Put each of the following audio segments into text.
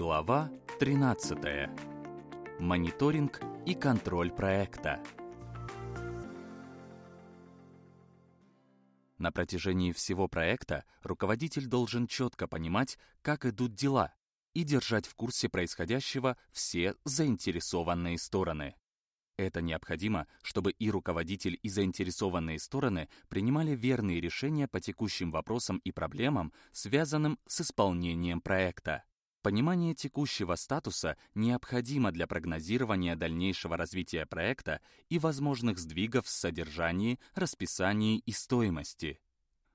Глава 13. Мониторинг и контроль проекта. На протяжении всего проекта руководитель должен четко понимать, как идут дела, и держать в курсе происходящего все заинтересованные стороны. Это необходимо, чтобы и руководитель, и заинтересованные стороны принимали верные решения по текущим вопросам и проблемам, связанным с исполнением проекта. Понимание текущего статуса необходимо для прогнозирования дальнейшего развития проекта и возможных сдвигов в содержании, расписании и стоимости.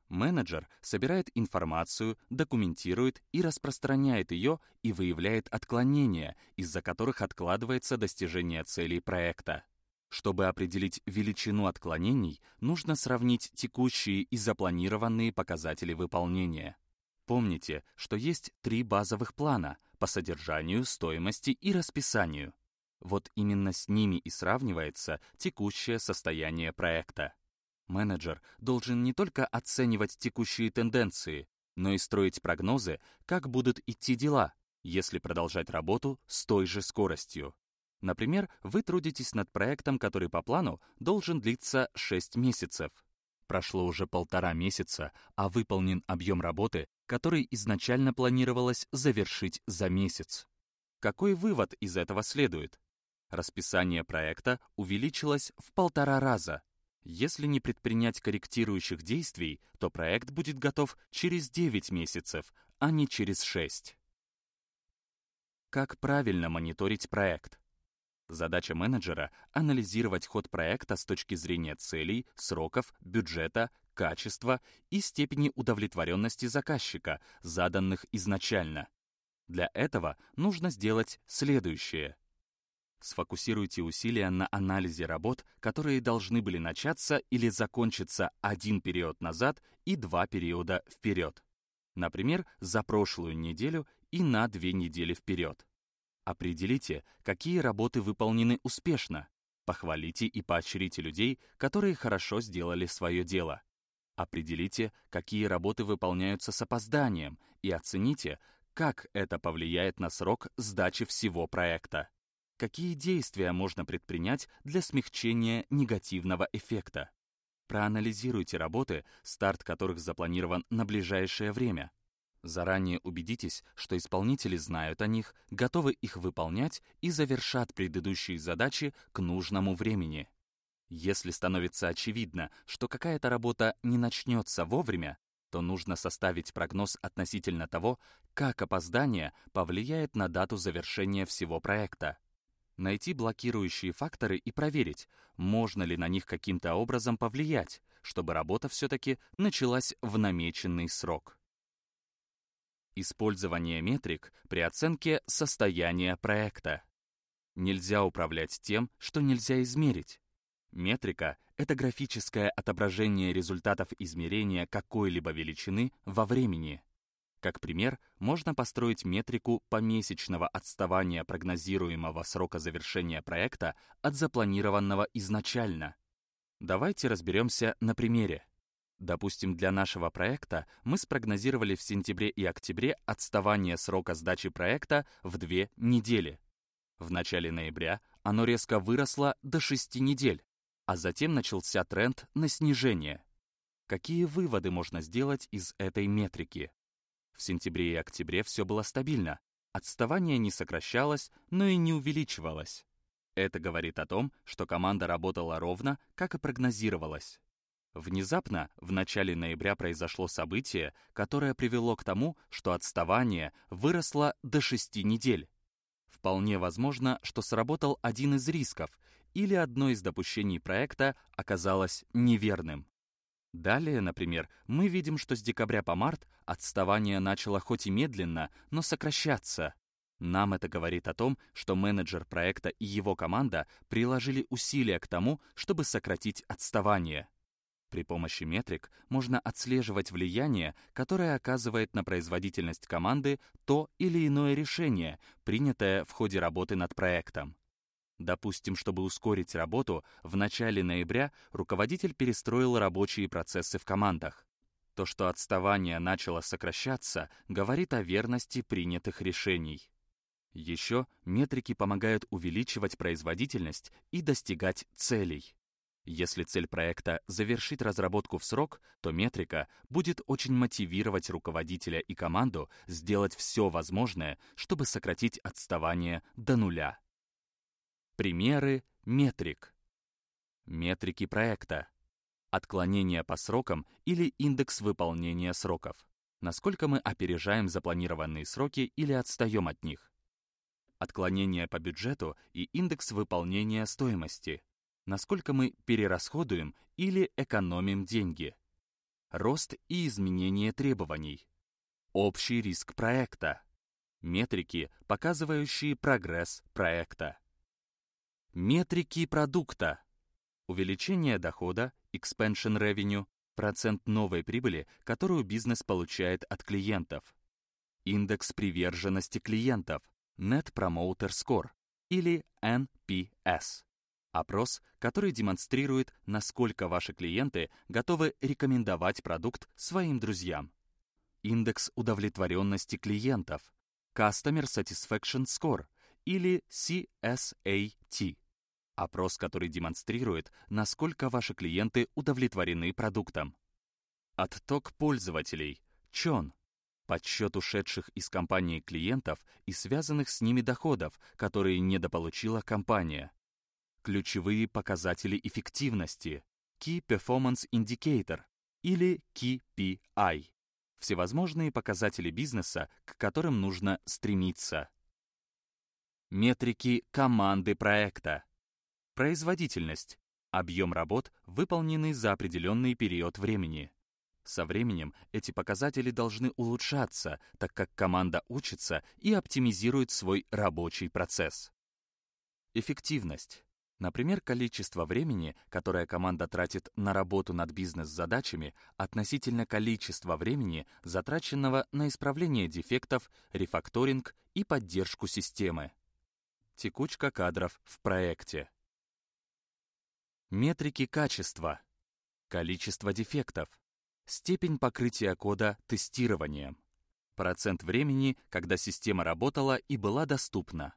Менеджер собирает информацию, документирует и распространяет ее и выявляет отклонения, из-за которых откладывается достижение целей проекта. Чтобы определить величину отклонений, нужно сравнить текущие и запланированные показатели выполнения. Помните, что есть три базовых плана по содержанию, стоимости и расписанию. Вот именно с ними и сравнивается текущее состояние проекта. Менеджер должен не только оценивать текущие тенденции, но и строить прогнозы, как будут идти дела, если продолжать работу с той же скоростью. Например, вы трудитесь над проектом, который по плану должен длиться 6 месяцев. Прошло уже полтора месяца, а выполнен объем работы, который изначально планировалось завершить за месяц. Какой вывод из этого следует? Расписание проекта увеличилось в полтора раза, если не предпринять корректирующих действий, то проект будет готов через 9 месяцев, а не через 6. Как правильно мониторить проект? Задача менеджера — анализировать ход проекта с точки зрения целей, сроков, бюджета, качества и степени удовлетворенности заказчика, заданных изначально. Для этого нужно сделать следующее — Сфокусируйте усилия на анализе работ, которые должны были начаться или закончиться один период назад и два периода вперед. Например, за прошлую неделю и на две недели вперед. Определите, какие работы выполнены успешно. Похвалите и поощрите людей, которые хорошо сделали свое дело. Определите, какие работы выполняются с опозданием, и оцените, как это повлияет на срок сдачи всего проекта. Какие действия можно предпринять для смягчения негативного эффекта? Проанализируйте работы, старт которых запланирован на ближайшее время. Заранее убедитесь, что исполнители знают о них, готовы их выполнять и завершат предыдущие задачи к нужному времени. Если становится очевидно, что какая-то работа не начнется вовремя, то нужно составить прогноз относительно того, как опоздание повлияет на дату завершения всего проекта найти блокирующие факторы и проверить, можно ли на них каким-то образом повлиять, чтобы работа все-таки началась в намеченный срок. Использование метрик при оценке состояния проекта. Нельзя управлять тем, что нельзя измерить. Метрика — это графическое отображение результатов измерения какой-либо величины во времени. Как пример, можно построить метрику помесячного отставания прогнозируемого срока завершения проекта от запланированного изначально. Давайте разберемся на примере. Допустим, для нашего проекта мы спрогнозировали в сентябре и октябре отставание срока сдачи проекта в две недели. В начале ноября оно резко выросло до 6 недель, а затем начался тренд на снижение. Какие выводы можно сделать из этой метрики? В сентябре и октябре все было стабильно. Отставание не сокращалось, но и не увеличивалось. Это говорит о том, что команда работала ровно, как и прогнозировалось. Внезапно, в начале ноября произошло событие, которое привело к тому, что отставание выросло до 6 недель. Вполне возможно, что сработал один из рисков, или одно из допущений проекта оказалось неверным. Далее, например, мы видим, что с декабря по март отставание начало хоть и медленно, но сокращаться. Нам это говорит о том, что менеджер проекта и его команда приложили усилия к тому, чтобы сократить отставание. При помощи метрик можно отслеживать влияние, которое оказывает на производительность команды то или иное решение, принятое в ходе работы над проектом. Допустим, чтобы ускорить работу, в начале ноября руководитель перестроил рабочие процессы в командах. То, что отставание начало сокращаться, говорит о верности принятых решений. Еще метрики помогают увеличивать производительность и достигать целей. Если цель проекта — завершить разработку в срок, то метрика будет очень мотивировать руководителя и команду сделать все возможное, чтобы сократить отставание до нуля. Примеры метрик. Метрики проекта. Отклонение по срокам или индекс выполнения сроков. Насколько мы опережаем запланированные сроки или отстаем от них. Отклонение по бюджету и индекс выполнения стоимости насколько мы перерасходуем или экономим деньги. Рост и изменение требований. Общий риск проекта. Метрики, показывающие прогресс проекта. Метрики продукта. Увеличение дохода, expansion revenue, процент новой прибыли, которую бизнес получает от клиентов. Индекс приверженности клиентов, Net Promoter Score или NPS. Опрос, который демонстрирует, насколько ваши клиенты готовы рекомендовать продукт своим друзьям. Индекс удовлетворенности клиентов, Customer Satisfaction Score или CSAT. Опрос, который демонстрирует, насколько ваши клиенты удовлетворены продуктом. Отток пользователей, ЧОН. Подсчет ушедших из компании клиентов и связанных с ними доходов, которые недополучила компания ключевые показатели эффективности, Key Performance Indicator или KPI, всевозможные показатели бизнеса, к которым нужно стремиться. Метрики команды проекта. Производительность. Объем работ, выполненный за определенный период времени. Со временем эти показатели должны улучшаться, так как команда учится и оптимизирует свой рабочий процесс. Эффективность. Например, количество времени, которое команда тратит на работу над бизнес-задачами, относительно количества времени, затраченного на исправление дефектов, рефакторинг и поддержку системы. Текучка кадров в проекте. Метрики качества. Количество дефектов. Степень покрытия кода тестированием. Процент времени, когда система работала и была доступна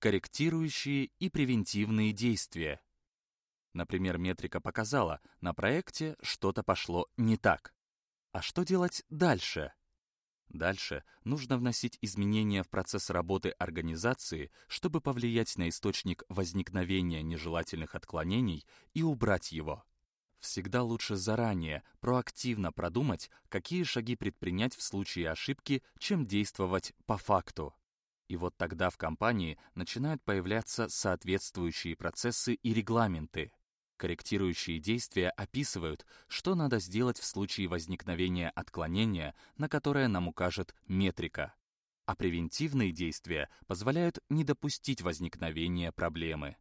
корректирующие и превентивные действия. Например, метрика показала, на проекте что-то пошло не так. А что делать дальше? Дальше нужно вносить изменения в процесс работы организации, чтобы повлиять на источник возникновения нежелательных отклонений и убрать его. Всегда лучше заранее, проактивно продумать, какие шаги предпринять в случае ошибки, чем действовать по факту. И вот тогда в компании начинают появляться соответствующие процессы и регламенты. Корректирующие действия описывают, что надо сделать в случае возникновения отклонения, на которое нам укажет метрика. А превентивные действия позволяют не допустить возникновения проблемы.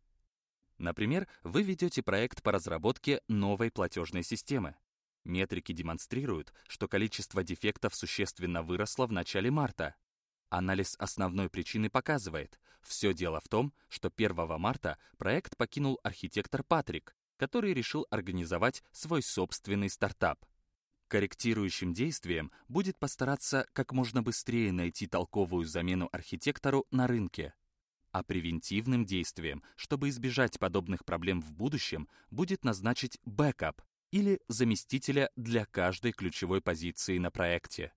Например, вы ведете проект по разработке новой платежной системы. Метрики демонстрируют, что количество дефектов существенно выросло в начале марта, Анализ основной причины показывает, все дело в том, что 1 марта проект покинул архитектор Патрик, который решил организовать свой собственный стартап. Корректирующим действием будет постараться как можно быстрее найти толковую замену архитектору на рынке. А превентивным действием, чтобы избежать подобных проблем в будущем, будет назначить бэкап или заместителя для каждой ключевой позиции на проекте.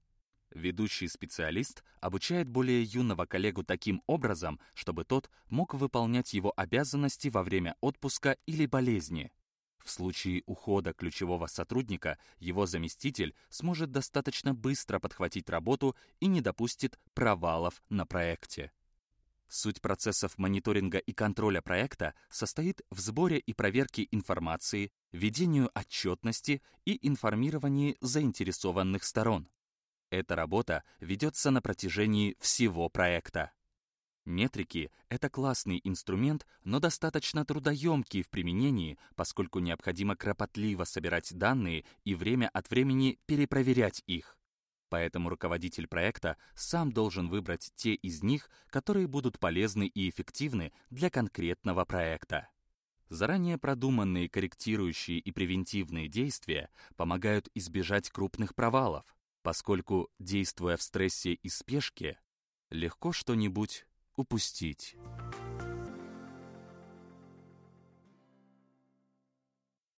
Ведущий специалист обучает более юного коллегу таким образом, чтобы тот мог выполнять его обязанности во время отпуска или болезни. В случае ухода ключевого сотрудника его заместитель сможет достаточно быстро подхватить работу и не допустит провалов на проекте. Суть процессов мониторинга и контроля проекта состоит в сборе и проверке информации, ведению отчетности и информировании заинтересованных сторон. Эта работа ведется на протяжении всего проекта. Метрики — это классный инструмент, но достаточно трудоемкий в применении, поскольку необходимо кропотливо собирать данные и время от времени перепроверять их. Поэтому руководитель проекта сам должен выбрать те из них, которые будут полезны и эффективны для конкретного проекта. Заранее продуманные корректирующие и превентивные действия помогают избежать крупных провалов, поскольку, действуя в стрессе и спешке, легко что-нибудь упустить.